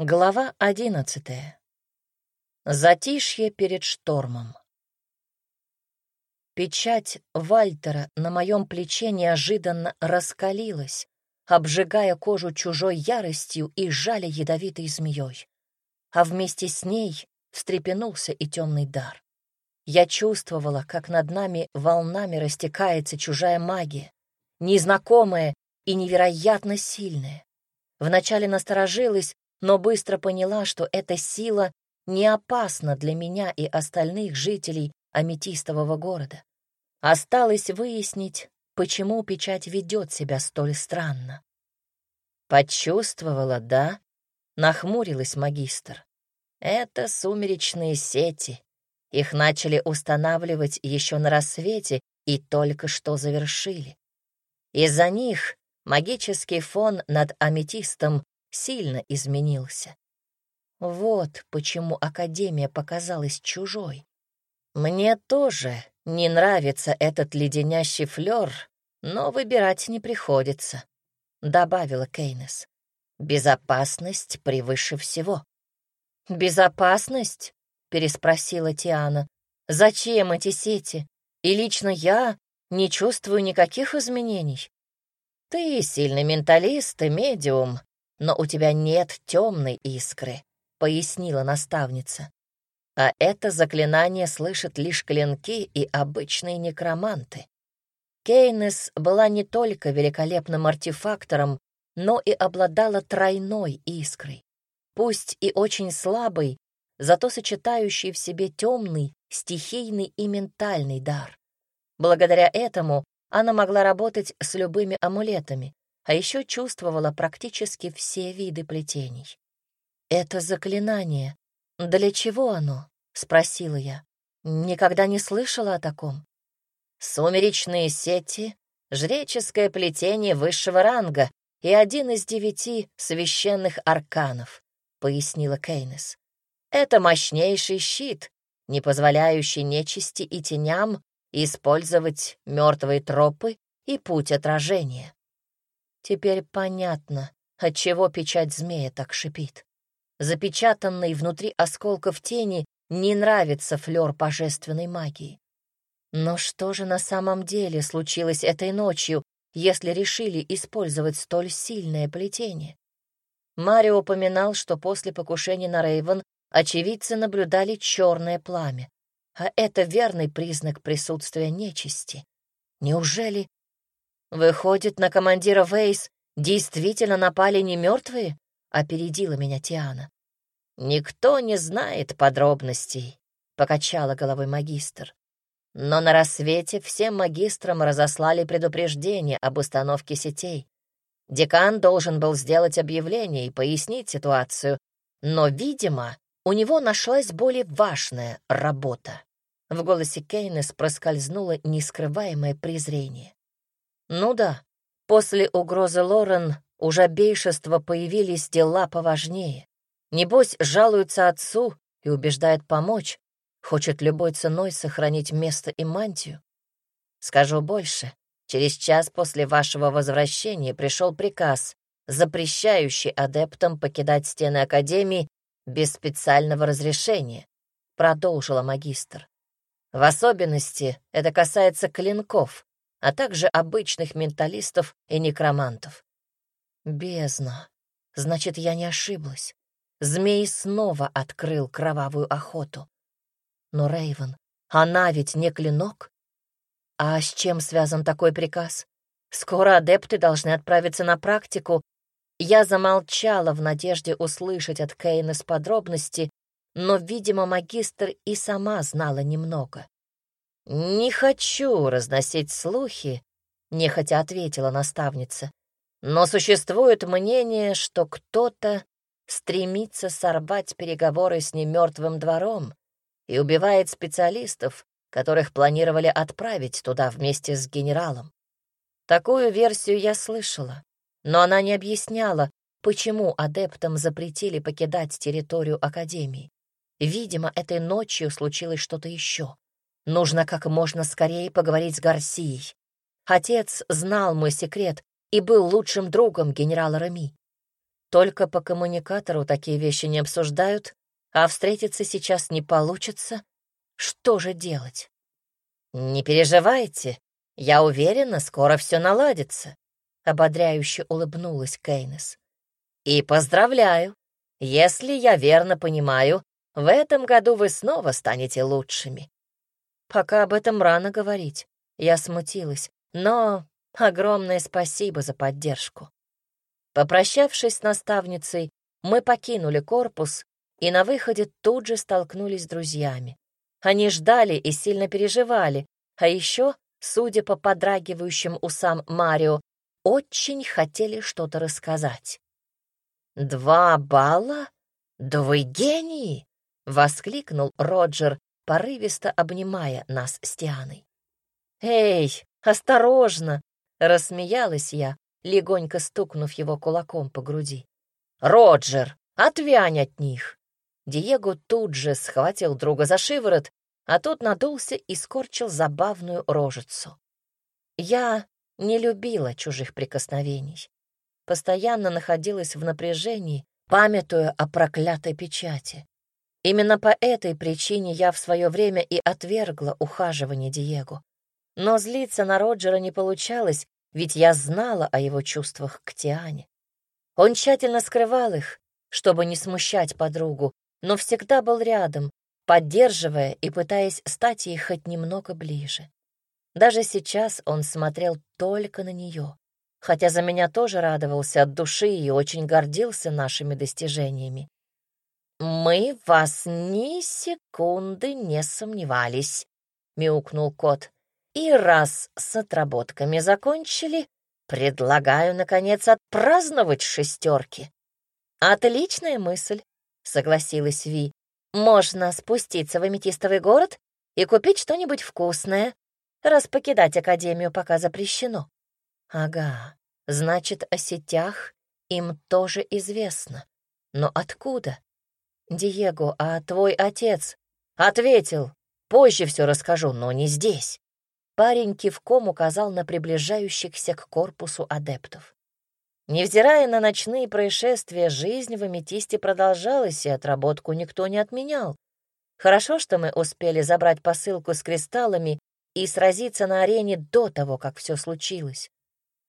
Глава одиннадцатая. Затишье перед штормом. Печать Вальтера на моем плече неожиданно раскалилась, обжигая кожу чужой яростью и жаля ядовитой змеей. А вместе с ней встрепенулся и темный дар. Я чувствовала, как над нами волнами растекается чужая магия, незнакомая и невероятно сильная. Вначале насторожилась, но быстро поняла, что эта сила не опасна для меня и остальных жителей аметистового города. Осталось выяснить, почему печать ведет себя столь странно. Почувствовала, да? Нахмурилась магистр. Это сумеречные сети. Их начали устанавливать еще на рассвете и только что завершили. Из-за них магический фон над аметистом сильно изменился. Вот почему Академия показалась чужой. Мне тоже не нравится этот леденящий флёр, но выбирать не приходится, — добавила Кейнес. Безопасность превыше всего. «Безопасность?» — переспросила Тиана. «Зачем эти сети? И лично я не чувствую никаких изменений». «Ты сильный менталист и медиум, но у тебя нет темной искры», — пояснила наставница. «А это заклинание слышат лишь клинки и обычные некроманты». Кейнес была не только великолепным артефактором, но и обладала тройной искрой. Пусть и очень слабой, зато сочетающей в себе темный, стихийный и ментальный дар. Благодаря этому она могла работать с любыми амулетами, а еще чувствовала практически все виды плетений. «Это заклинание. Для чего оно?» — спросила я. «Никогда не слышала о таком». «Сумеречные сети, жреческое плетение высшего ранга и один из девяти священных арканов», — пояснила Кейнес. «Это мощнейший щит, не позволяющий нечисти и теням использовать мертвые тропы и путь отражения. Теперь понятно, отчего печать змея так шипит. Запечатанный внутри осколков тени не нравится флёр божественной магии. Но что же на самом деле случилось этой ночью, если решили использовать столь сильное плетение? Марио упоминал, что после покушения на Рейвен очевидцы наблюдали черное пламя, а это верный признак присутствия нечисти. Неужели Выходит, на командира Вейс действительно напали не мертвые? Опередила меня Тиана. Никто не знает подробностей, покачала головой магистр. Но на рассвете всем магистрам разослали предупреждение об установке сетей. Декан должен был сделать объявление и пояснить ситуацию, но, видимо, у него нашлась более важная работа. В голосе Кейнес проскользнуло нескрываемое презрение. Ну да, после угрозы Лорен у жабейшества появились дела поважнее. Небось, жалуются отцу и убеждает помочь, хочет любой ценой сохранить место и мантию. Скажу больше, через час после вашего возвращения пришел приказ, запрещающий адептам покидать стены Академии без специального разрешения, продолжила магистр. В особенности это касается клинков, а также обычных менталистов и некромантов. Бездна. Значит, я не ошиблась. Змей снова открыл кровавую охоту. Но, Рейвен, она ведь не клинок. А с чем связан такой приказ? Скоро адепты должны отправиться на практику. Я замолчала в надежде услышать от Кейнес подробности, но, видимо, магистр и сама знала немного. «Не хочу разносить слухи», — нехотя ответила наставница. «Но существует мнение, что кто-то стремится сорвать переговоры с немертвым двором и убивает специалистов, которых планировали отправить туда вместе с генералом. Такую версию я слышала, но она не объясняла, почему адептам запретили покидать территорию Академии. Видимо, этой ночью случилось что-то еще. Нужно как можно скорее поговорить с Гарсией. Отец знал мой секрет и был лучшим другом генерала Рами. Только по коммуникатору такие вещи не обсуждают, а встретиться сейчас не получится. Что же делать? Не переживайте, я уверена, скоро все наладится, ободряюще улыбнулась Кейнес. И поздравляю. Если я верно понимаю, в этом году вы снова станете лучшими. Пока об этом рано говорить. Я смутилась, но огромное спасибо за поддержку. Попрощавшись с наставницей, мы покинули корпус и на выходе тут же столкнулись с друзьями. Они ждали и сильно переживали, а еще, судя по подрагивающим усам Марио, очень хотели что-то рассказать. «Два балла? Да вы гении!» — воскликнул Роджер, порывисто обнимая нас с Тианой. «Эй, осторожно!» — рассмеялась я, легонько стукнув его кулаком по груди. «Роджер, отвянь от них!» Диего тут же схватил друга за шиворот, а тот надулся и скорчил забавную рожицу. Я не любила чужих прикосновений. Постоянно находилась в напряжении, памятуя о проклятой печати. Именно по этой причине я в свое время и отвергла ухаживание Диего. Но злиться на Роджера не получалось, ведь я знала о его чувствах к Тиане. Он тщательно скрывал их, чтобы не смущать подругу, но всегда был рядом, поддерживая и пытаясь стать ей хоть немного ближе. Даже сейчас он смотрел только на нее, хотя за меня тоже радовался от души и очень гордился нашими достижениями. «Мы вас ни секунды не сомневались», — мяукнул кот. «И раз с отработками закончили, предлагаю, наконец, отпраздновать шестерки». «Отличная мысль», согласилась Ви. «Можно спуститься в аметистовый город и купить что-нибудь вкусное, раз покидать Академию пока запрещено». «Ага, значит, о сетях им тоже известно. Но откуда?» «Диего, а твой отец?» «Ответил. Позже все расскажу, но не здесь». Парень кивком указал на приближающихся к корпусу адептов. Невзирая на ночные происшествия, жизнь в Аметисте продолжалась, и отработку никто не отменял. Хорошо, что мы успели забрать посылку с кристаллами и сразиться на арене до того, как все случилось.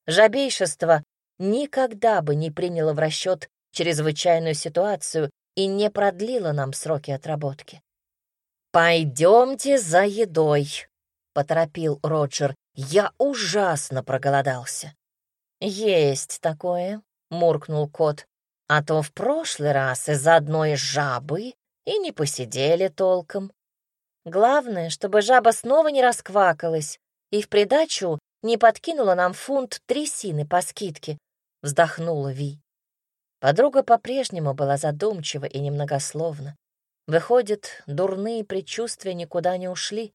Жабейшество никогда бы не приняло в расчет чрезвычайную ситуацию и не продлило нам сроки отработки. «Пойдемте за едой», — поторопил Роджер. «Я ужасно проголодался». «Есть такое», — муркнул кот. «А то в прошлый раз из-за одной жабы и не посидели толком. Главное, чтобы жаба снова не расквакалась и в придачу не подкинула нам фунт трясины по скидке», — вздохнула Ви. Подруга по-прежнему была задумчива и немногословна. Выходит, дурные предчувствия никуда не ушли.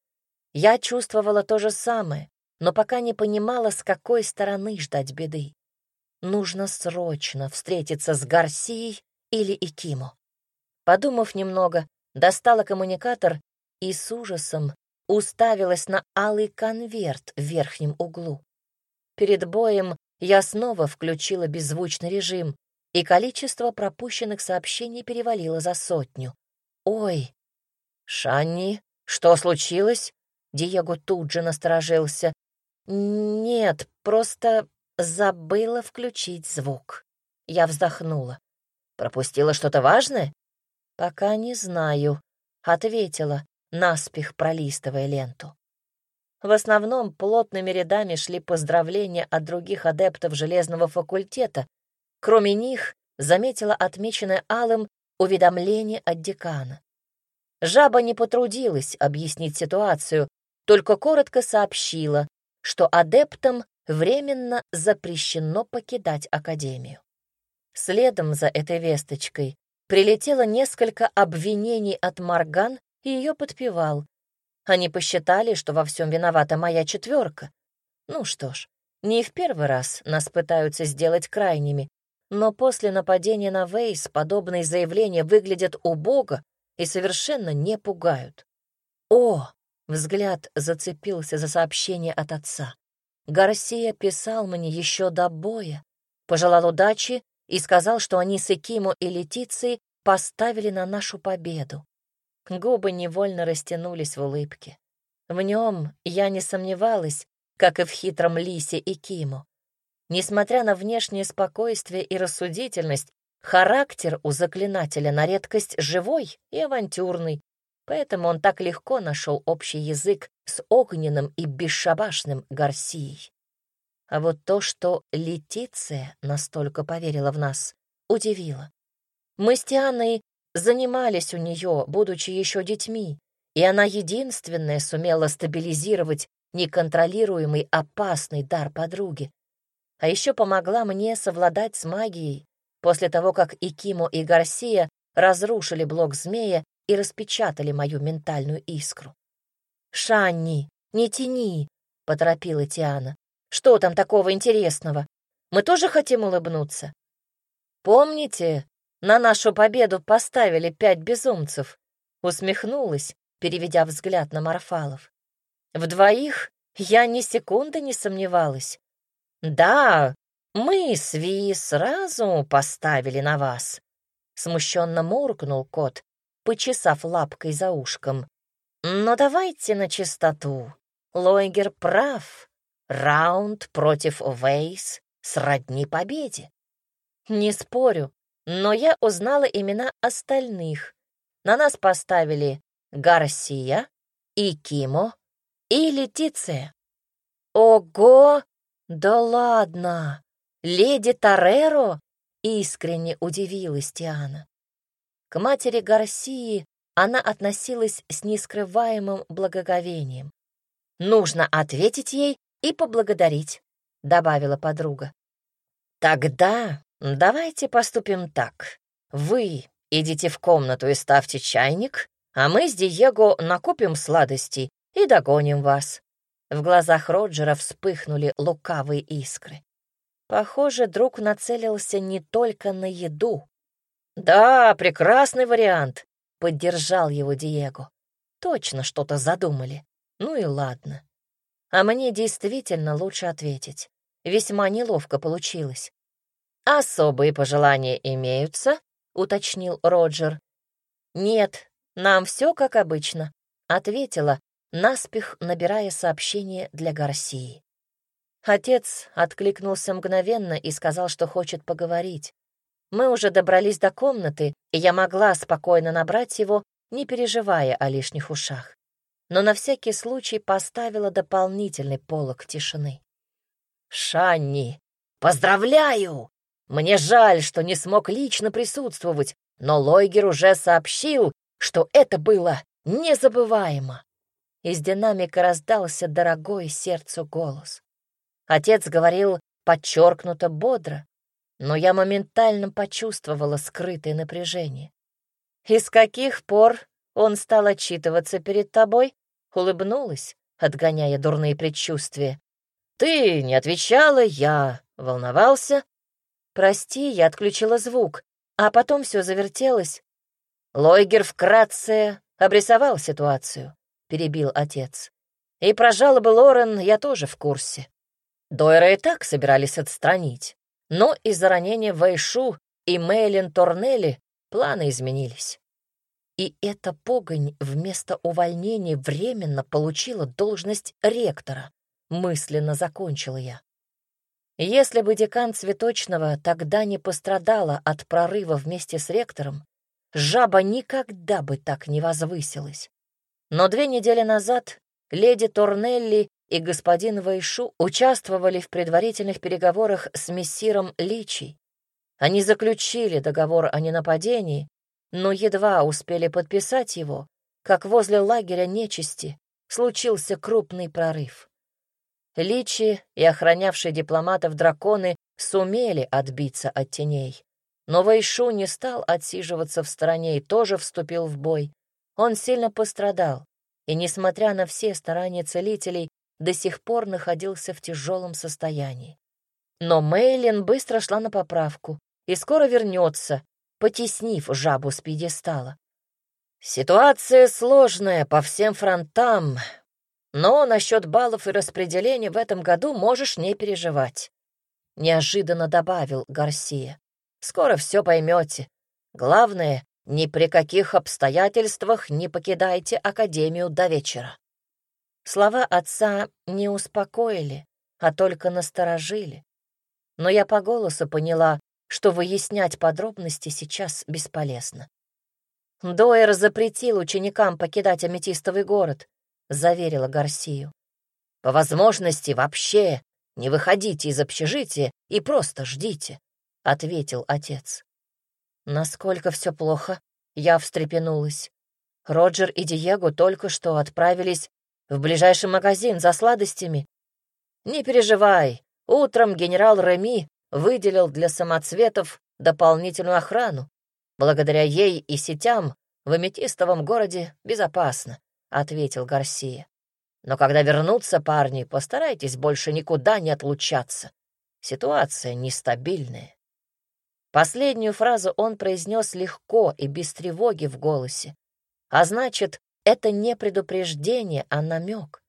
Я чувствовала то же самое, но пока не понимала, с какой стороны ждать беды. Нужно срочно встретиться с Гарсией или Икимо. Подумав немного, достала коммуникатор и с ужасом уставилась на алый конверт в верхнем углу. Перед боем я снова включила беззвучный режим, и количество пропущенных сообщений перевалило за сотню. «Ой!» «Шанни, что случилось?» Диего тут же насторожился. «Нет, просто забыла включить звук». Я вздохнула. «Пропустила что-то важное?» «Пока не знаю», — ответила, наспех пролистывая ленту. В основном плотными рядами шли поздравления от других адептов железного факультета. Кроме них заметила отмеченное алым уведомление от декана. Жаба не потрудилась объяснить ситуацию, только коротко сообщила, что адептам временно запрещено покидать Академию. Следом за этой весточкой прилетело несколько обвинений от Марган и ее подпевал. Они посчитали, что во всем виновата моя четверка. Ну что ж, не в первый раз нас пытаются сделать крайними, но после нападения на Вейс подобные заявления выглядят убого и совершенно не пугают. О, Взгляд зацепился за сообщение от отца. Гарсия писал мне еще до боя, пожелал удачи и сказал, что они с Экимо и Летицией поставили на нашу победу. Губы невольно растянулись в улыбке. В нем я не сомневалась, как и в хитром Лисе и Киму. Несмотря на внешнее спокойствие и рассудительность, характер у заклинателя на редкость живой и авантюрный, поэтому он так легко нашел общий язык с огненным и бесшабашным Гарсией. А вот то, что Летиция настолько поверила в нас, удивило. Мы с Тианой занимались у нее, будучи еще детьми, и она единственная сумела стабилизировать неконтролируемый опасный дар подруги. А еще помогла мне совладать с магией после того, как и Кимо, и Гарсия разрушили блок змея и распечатали мою ментальную искру. «Шанни, не тяни!» — поторопила Тиана. «Что там такого интересного? Мы тоже хотим улыбнуться?» «Помните, на нашу победу поставили пять безумцев?» Усмехнулась, переведя взгляд на Марфалов. «В двоих я ни секунды не сомневалась. Да, мы с Ви сразу поставили на вас». Смущенно муркнул кот, почесав лапкой за ушком. Но давайте на чистоту. Лойгер прав. Раунд против Вейс сродни победе. Не спорю, но я узнала имена остальных. На нас поставили Гарсия и Кимо и Летиция. Ого! Да ладно! Леди Тореро? Искренне удивилась Тиана. К матери Гарсии она относилась с нескрываемым благоговением. «Нужно ответить ей и поблагодарить», — добавила подруга. «Тогда давайте поступим так. Вы идите в комнату и ставьте чайник, а мы с Диего накупим сладостей и догоним вас». В глазах Роджера вспыхнули лукавые искры. Похоже, друг нацелился не только на еду. «Да, прекрасный вариант», Поддержал его Диего. Точно что-то задумали. Ну и ладно. А мне действительно лучше ответить. Весьма неловко получилось. «Особые пожелания имеются?» — уточнил Роджер. «Нет, нам все как обычно», — ответила, наспех набирая сообщение для Гарсии. Отец откликнулся мгновенно и сказал, что хочет поговорить. Мы уже добрались до комнаты, и я могла спокойно набрать его, не переживая о лишних ушах. Но на всякий случай поставила дополнительный полог тишины. «Шанни, поздравляю! Мне жаль, что не смог лично присутствовать, но Лойгер уже сообщил, что это было незабываемо». Из динамика раздался дорогой сердцу голос. Отец говорил подчеркнуто бодро, но я моментально почувствовала скрытое напряжение. «И с каких пор он стал отчитываться перед тобой?» Улыбнулась, отгоняя дурные предчувствия. «Ты не отвечала, я волновался». «Прости, я отключила звук, а потом все завертелось». Лойгер вкратце обрисовал ситуацию, перебил отец. И про жалобы Лорен я тоже в курсе. Дойра и так собирались отстранить. Но из-за ранения Вайшу и Мейлин Торнелли планы изменились. И эта погонь вместо увольнения временно получила должность ректора. Мысленно закончила я. Если бы декан Цветочного тогда не пострадала от прорыва вместе с ректором, жаба никогда бы так не возвысилась. Но две недели назад леди Торнелли и господин Вайшу участвовали в предварительных переговорах с мессиром Личи. Они заключили договор о ненападении, но едва успели подписать его, как возле лагеря нечисти случился крупный прорыв. Личи и охранявшие дипломатов драконы сумели отбиться от теней. Но Вайшу не стал отсиживаться в стороне и тоже вступил в бой. Он сильно пострадал, и, несмотря на все старания целителей, до сих пор находился в тяжелом состоянии. Но Мейлин быстро шла на поправку и скоро вернется, потеснив жабу с пьедестала. Ситуация сложная по всем фронтам, но насчет баллов и распределения в этом году можешь не переживать. Неожиданно добавил Гарсия. Скоро все поймете. Главное, ни при каких обстоятельствах не покидайте Академию до вечера». Слова отца не успокоили, а только насторожили. Но я по голосу поняла, что выяснять подробности сейчас бесполезно. Доэр запретил ученикам покидать Аметистовый город, заверила Гарсию. По возможности вообще не выходите из общежития и просто ждите, ответил отец. Насколько все плохо, я встрепенулась. Роджер и Диего только что отправились в ближайший магазин за сладостями. Не переживай, утром генерал Реми выделил для самоцветов дополнительную охрану. Благодаря ей и сетям в аметистовом городе безопасно, ответил Гарсия. Но когда вернутся парни, постарайтесь больше никуда не отлучаться. Ситуация нестабильная. Последнюю фразу он произнес легко и без тревоги в голосе. А значит, это не предупреждение, а намек.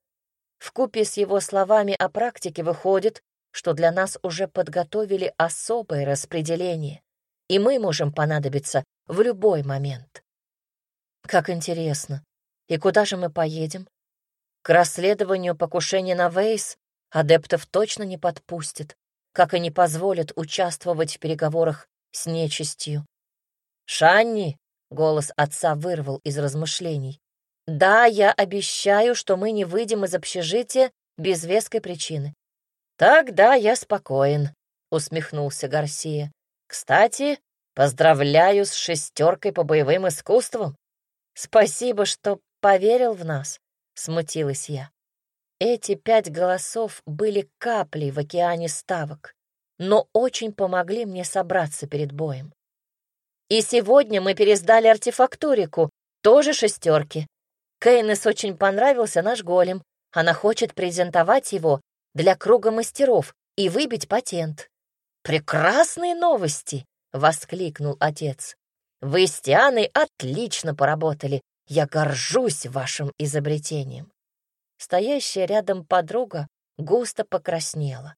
Вкупе с его словами о практике выходит, что для нас уже подготовили особое распределение, и мы можем понадобиться в любой момент. Как интересно. И куда же мы поедем? К расследованию покушения на Вейс адептов точно не подпустят, как и не позволят участвовать в переговорах с нечистью. «Шанни!» — голос отца вырвал из размышлений. «Да, я обещаю, что мы не выйдем из общежития без веской причины. «Тогда я спокоен», — усмехнулся Гарсия. «Кстати, поздравляю с шестеркой по боевым искусствам. Спасибо, что поверил в нас», — смутилась я. Эти пять голосов были каплей в океане ставок, но очень помогли мне собраться перед боем. И сегодня мы пересдали артефактурику, тоже шестерки. Кейнес очень понравился наш голем. Она хочет презентовать его для круга мастеров и выбить патент. «Прекрасные новости!» — воскликнул отец. «Вы с Тианой отлично поработали. Я горжусь вашим изобретением». Стоящая рядом подруга густо покраснела.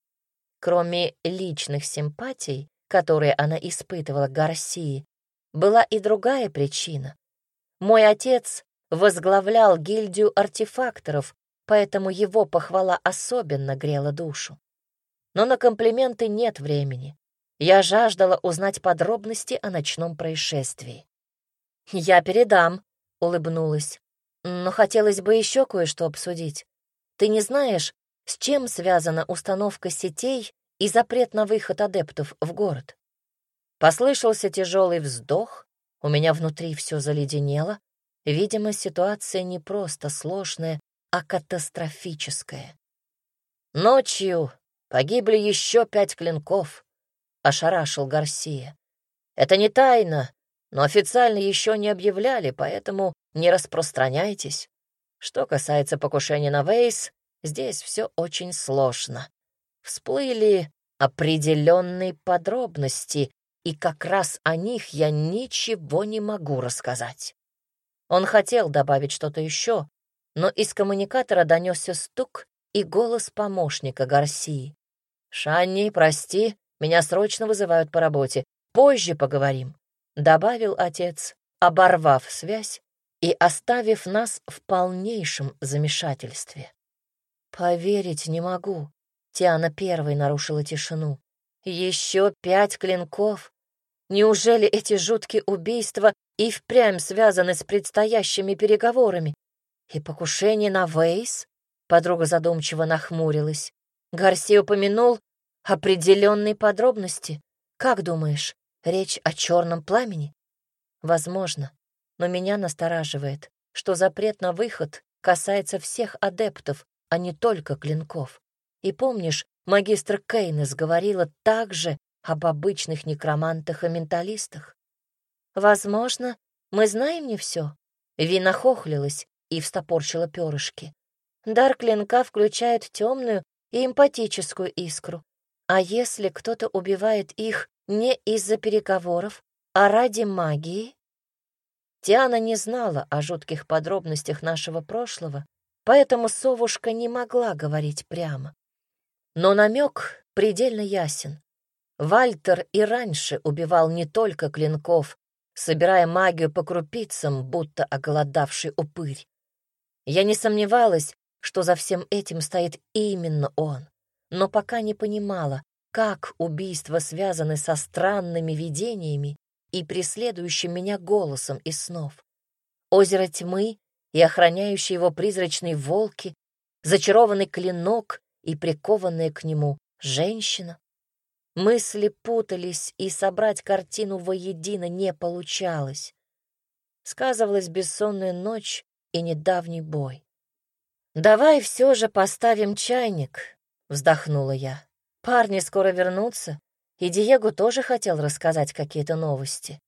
Кроме личных симпатий, которые она испытывала к Гарсии, была и другая причина. Мой отец возглавлял гильдию артефакторов поэтому его похвала особенно грела душу. Но на комплименты нет времени. Я жаждала узнать подробности о ночном происшествии. «Я передам», — улыбнулась. «Но хотелось бы еще кое-что обсудить. Ты не знаешь, с чем связана установка сетей и запрет на выход адептов в город?» Послышался тяжелый вздох, у меня внутри все заледенело. Видимо, ситуация не просто сложная, а катастрофическое. Ночью погибли еще пять клинков, — ошарашил Гарсия. Это не тайна, но официально еще не объявляли, поэтому не распространяйтесь. Что касается покушения на Вейс, здесь все очень сложно. Всплыли определенные подробности, и как раз о них я ничего не могу рассказать. Он хотел добавить что-то еще, но из коммуникатора донесся стук и голос помощника Гарсии. «Шанни, прости, меня срочно вызывают по работе. Позже поговорим», — добавил отец, оборвав связь и оставив нас в полнейшем замешательстве. «Поверить не могу», — Тиана первой нарушила тишину. «Еще пять клинков? Неужели эти жуткие убийства и впрямь связаны с предстоящими переговорами? «И покушение на Вейс?» Подруга задумчиво нахмурилась. Гарси упомянул определенные подробности. Как думаешь, речь о черном пламени? Возможно, но меня настораживает, что запрет на выход касается всех адептов, а не только клинков. И помнишь, магистр Кейнес говорила также об обычных некромантах и менталистах? Возможно, мы знаем не все. Вина хохлилась, и встопорчила перышки. Дар клинка включает темную и эмпатическую искру. А если кто-то убивает их не из-за переговоров, а ради магии? Тиана не знала о жутких подробностях нашего прошлого, поэтому совушка не могла говорить прямо. Но намек предельно ясен. Вальтер и раньше убивал не только клинков, собирая магию по крупицам, будто оголодавший упырь. Я не сомневалась, что за всем этим стоит именно он, но пока не понимала, как убийства связаны со странными видениями и преследующим меня голосом из снов. Озеро тьмы и охраняющие его призрачные волки, зачарованный клинок и прикованная к нему женщина. Мысли путались, и собрать картину воедино не получалось. Сказывалась бессонная ночь и недавний бой. «Давай все же поставим чайник», — вздохнула я. «Парни скоро вернутся, и Диего тоже хотел рассказать какие-то новости».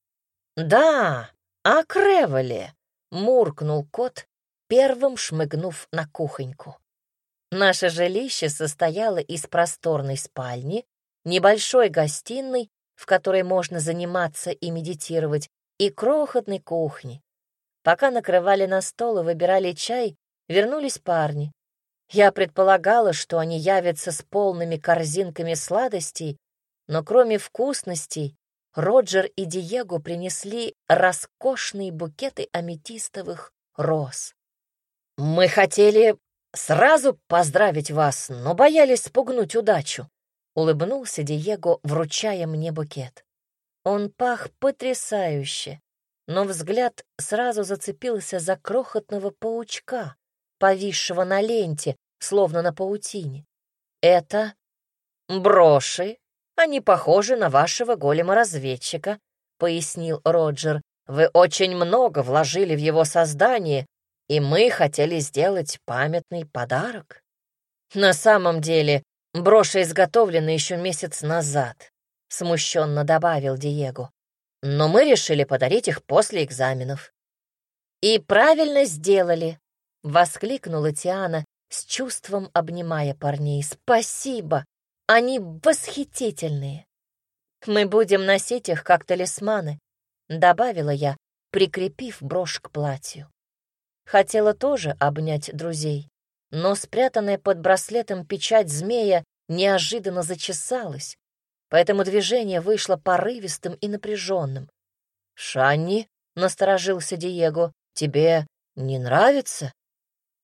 «Да, о Кревеле», — муркнул кот, первым шмыгнув на кухоньку. Наше жилище состояло из просторной спальни, небольшой гостиной, в которой можно заниматься и медитировать, и крохотной кухни. Пока накрывали на стол и выбирали чай, вернулись парни. Я предполагала, что они явятся с полными корзинками сладостей, но кроме вкусностей, Роджер и Диего принесли роскошные букеты аметистовых роз. «Мы хотели сразу поздравить вас, но боялись спугнуть удачу», — улыбнулся Диего, вручая мне букет. Он пах потрясающе, но взгляд сразу зацепился за крохотного паучка, повисшего на ленте, словно на паутине. «Это броши. Они похожи на вашего голема-разведчика», — пояснил Роджер. «Вы очень много вложили в его создание, и мы хотели сделать памятный подарок. На самом деле, броши изготовлены еще месяц назад, смущенно добавил Диего. Но мы решили подарить их после экзаменов. И правильно сделали, воскликнула Тиана, с чувством обнимая парней. Спасибо, они восхитительные. Мы будем носить их как талисманы, добавила я, прикрепив брошь к платью. Хотела тоже обнять друзей, но спрятанная под браслетом печать змея неожиданно зачесалась, поэтому движение вышло порывистым и напряженным. «Шанни», — насторожился Диего, — «тебе не нравится?»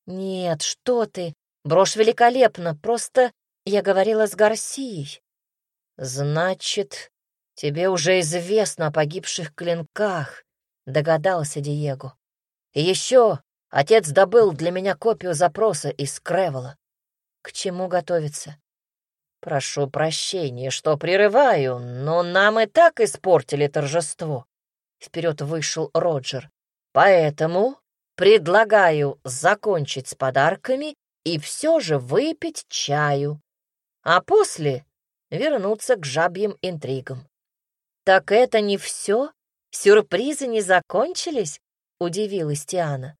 «Нет, что ты, брошь великолепна, просто я говорила с Гарсией». «Значит, тебе уже известно о погибших клинках», — догадался Диего. «И еще Отец добыл для меня копию запроса из Кревела. К чему готовиться? Прошу прощения, что прерываю, но нам и так испортили торжество. Вперед вышел Роджер. Поэтому предлагаю закончить с подарками и все же выпить чаю, а после вернуться к жабьим интригам. «Так это не все? Сюрпризы не закончились?» — удивилась Тиана.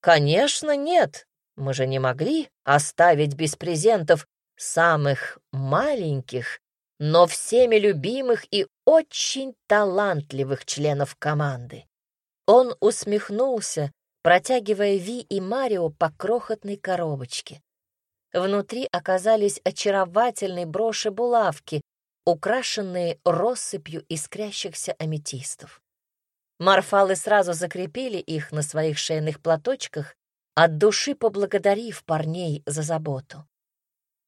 «Конечно, нет. Мы же не могли оставить без презентов самых маленьких, но всеми любимых и очень талантливых членов команды». Он усмехнулся, протягивая Ви и Марио по крохотной коробочке. Внутри оказались очаровательные броши-булавки, украшенные россыпью искрящихся аметистов. Марфалы сразу закрепили их на своих шейных платочках, от души поблагодарив парней за заботу.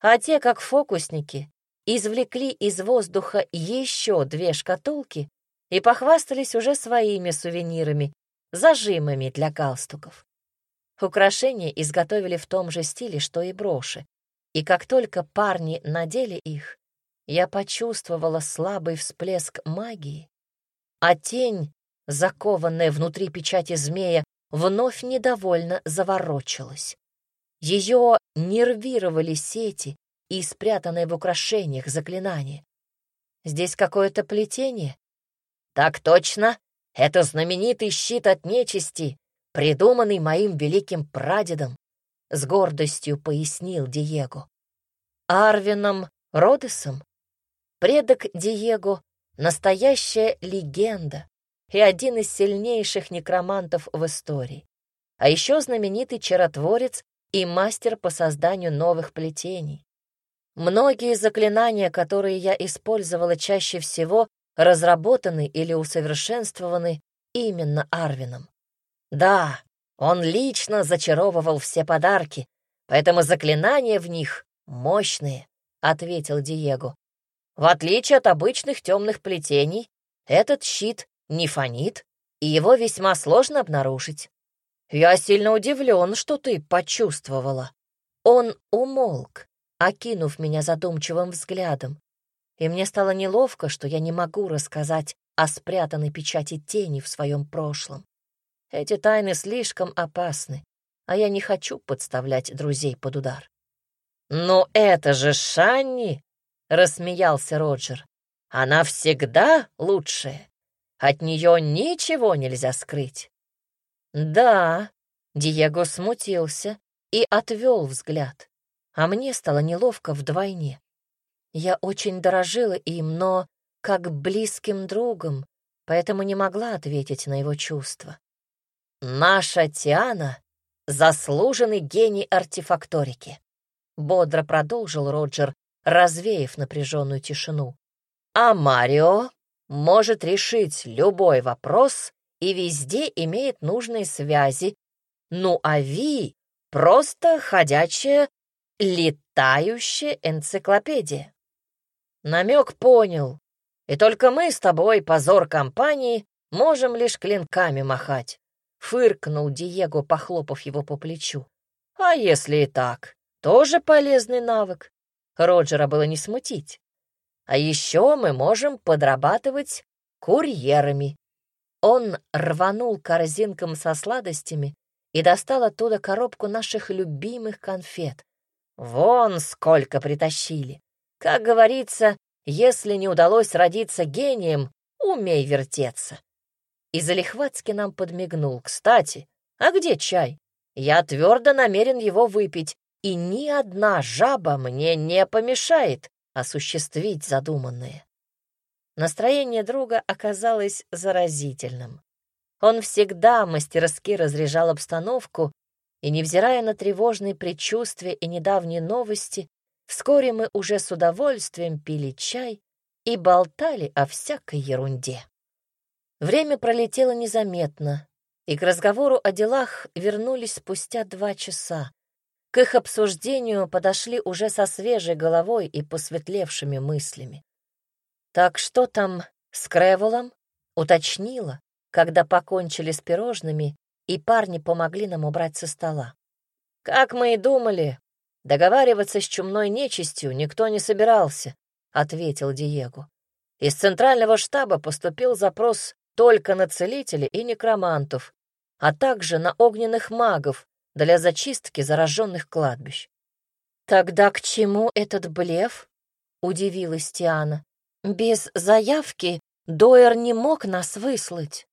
А те, как фокусники, извлекли из воздуха еще две шкатулки и похвастались уже своими сувенирами, зажимами для галстуков. Украшения изготовили в том же стиле, что и броши, и как только парни надели их, я почувствовала слабый всплеск магии, а тень закованная внутри печати змея, вновь недовольно заворочилась. Ее нервировали сети и спрятанные в украшениях заклинания. Здесь какое-то плетение? Так точно, это знаменитый щит от нечисти, придуманный моим великим прадедом, с гордостью пояснил Диего. Арвином Родесом? Предок Диего — настоящая легенда, и один из сильнейших некромантов в истории. А еще знаменитый чаротворец и мастер по созданию новых плетений. Многие заклинания, которые я использовала чаще всего, разработаны или усовершенствованы именно Арвином. Да, он лично зачаровывал все подарки, поэтому заклинания в них мощные, — ответил Диего. В отличие от обычных темных плетений, этот щит не фонит, и его весьма сложно обнаружить. Я сильно удивлен, что ты почувствовала. Он умолк, окинув меня задумчивым взглядом, и мне стало неловко, что я не могу рассказать о спрятанной печати тени в своем прошлом. Эти тайны слишком опасны, а я не хочу подставлять друзей под удар. «Но это же Шанни!» — рассмеялся Роджер. «Она всегда лучшая. От нее ничего нельзя скрыть». «Да», — Диего смутился и отвел взгляд, а мне стало неловко вдвойне. Я очень дорожила им, но как близким другом, поэтому не могла ответить на его чувства. «Наша Тиана — заслуженный гений артефакторики», — бодро продолжил Роджер, развеяв напряженную тишину. «А Марио может решить любой вопрос и везде имеет нужные связи. Ну а Ви — просто ходячая, летающая энциклопедия». Намек понял, и только мы с тобой, позор компании, можем лишь клинками махать. Фыркнул Диего, похлопав его по плечу. А если и так, тоже полезный навык. Роджера было не смутить. А еще мы можем подрабатывать курьерами. Он рванул корзинком со сладостями и достал оттуда коробку наших любимых конфет. Вон сколько притащили. Как говорится, если не удалось родиться гением, умей вертеться. И Залихватский нам подмигнул. Кстати, а где чай? Я твердо намерен его выпить, и ни одна жаба мне не помешает осуществить задуманное. Настроение друга оказалось заразительным. Он всегда мастерски разряжал обстановку, и, невзирая на тревожные предчувствия и недавние новости, Вскоре мы уже с удовольствием пили чай и болтали о всякой ерунде. Время пролетело незаметно, и к разговору о делах вернулись спустя два часа. К их обсуждению подошли уже со свежей головой и посветлевшими мыслями. «Так что там с Кревелом?» — уточнила, когда покончили с пирожными, и парни помогли нам убрать со стола. «Как мы и думали, Договариваться с чумной нечистью никто не собирался, ответил Диего. Из центрального штаба поступил запрос только на целителей и некромантов, а также на огненных магов для зачистки зараженных кладбищ. «Тогда к чему этот блеф?» — удивилась Тиана. «Без заявки Дойер не мог нас выслать».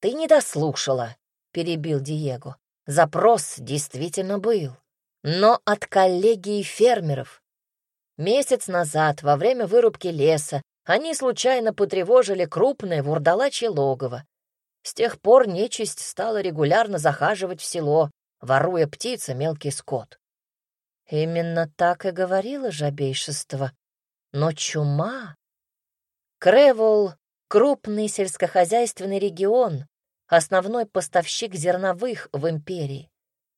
«Ты не дослушала», — перебил Диего. «Запрос действительно был но от коллегии фермеров. Месяц назад, во время вырубки леса, они случайно потревожили крупное вурдалачье логово. С тех пор нечисть стала регулярно захаживать в село, воруя птиц мелкий скот. Именно так и говорило жабейшество. Но чума... Кревол — крупный сельскохозяйственный регион, основной поставщик зерновых в империи.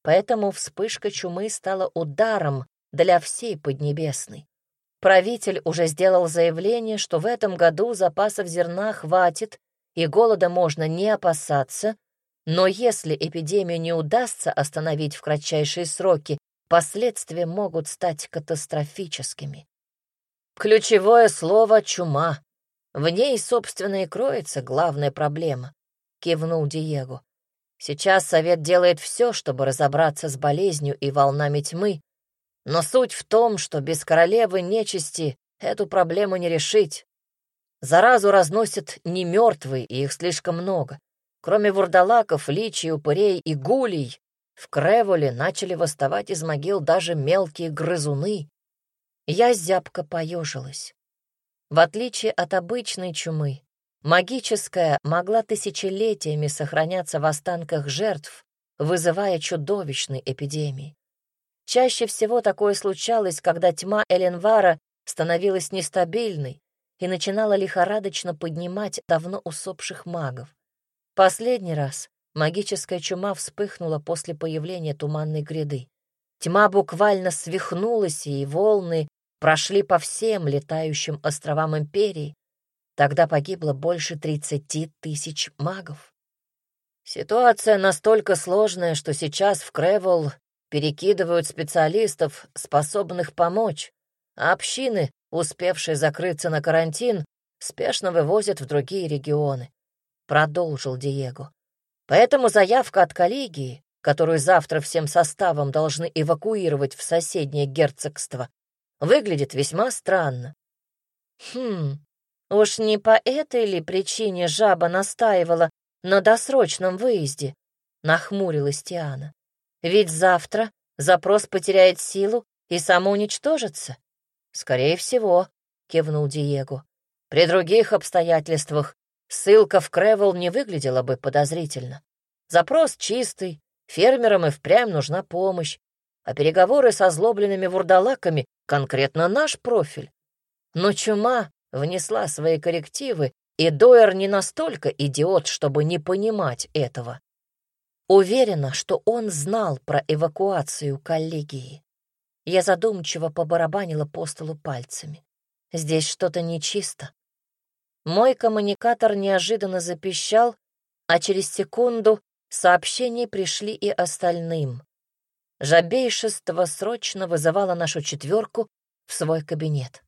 Поэтому вспышка чумы стала ударом для всей Поднебесной. Правитель уже сделал заявление, что в этом году запасов зерна хватит и голода можно не опасаться, но если эпидемию не удастся остановить в кратчайшие сроки, последствия могут стать катастрофическими. Ключевое слово «чума». В ней, собственно, и кроется главная проблема, — кивнул Диего. Сейчас совет делает все, чтобы разобраться с болезнью и волнами тьмы, но суть в том, что без королевы нечисти эту проблему не решить. Заразу разносят не мертвые, и их слишком много. Кроме вурдалаков, личий, упырей и гулей, в Креволе начали восставать из могил даже мелкие грызуны. Я зябко поежилась. В отличие от обычной чумы, Магическая могла тысячелетиями сохраняться в останках жертв, вызывая чудовищные эпидемии. Чаще всего такое случалось, когда тьма Эленвара становилась нестабильной и начинала лихорадочно поднимать давно усопших магов. Последний раз магическая чума вспыхнула после появления туманной гряды. Тьма буквально свихнулась, и волны прошли по всем летающим островам Империи. Тогда погибло больше тридцати тысяч магов. Ситуация настолько сложная, что сейчас в Кревел перекидывают специалистов, способных помочь, а общины, успевшие закрыться на карантин, спешно вывозят в другие регионы. Продолжил Диего. Поэтому заявка от коллегии, которую завтра всем составом должны эвакуировать в соседнее герцогство, выглядит весьма странно. Хм, уж не по этой ли причине жаба настаивала на досрочном выезде, нахмурилась Тиана. Ведь завтра запрос потеряет силу и самоуничтожится. Скорее всего, кивнул Диего. При других обстоятельствах ссылка в Кревел не выглядела бы подозрительно. Запрос чистый, фермерам и впрямь нужна помощь, а переговоры со злобленными вурдалаками — конкретно наш профиль. Но чума внесла свои коррективы и Дойер не настолько идиот, чтобы не понимать этого. Уверена, что он знал про эвакуацию коллегии. Я задумчиво побарабанила по столу пальцами. Здесь что-то нечисто. Мой коммуникатор неожиданно запищал, а через секунду сообщения пришли и остальным. Жабейшество срочно вызывало нашу четверку в свой кабинет.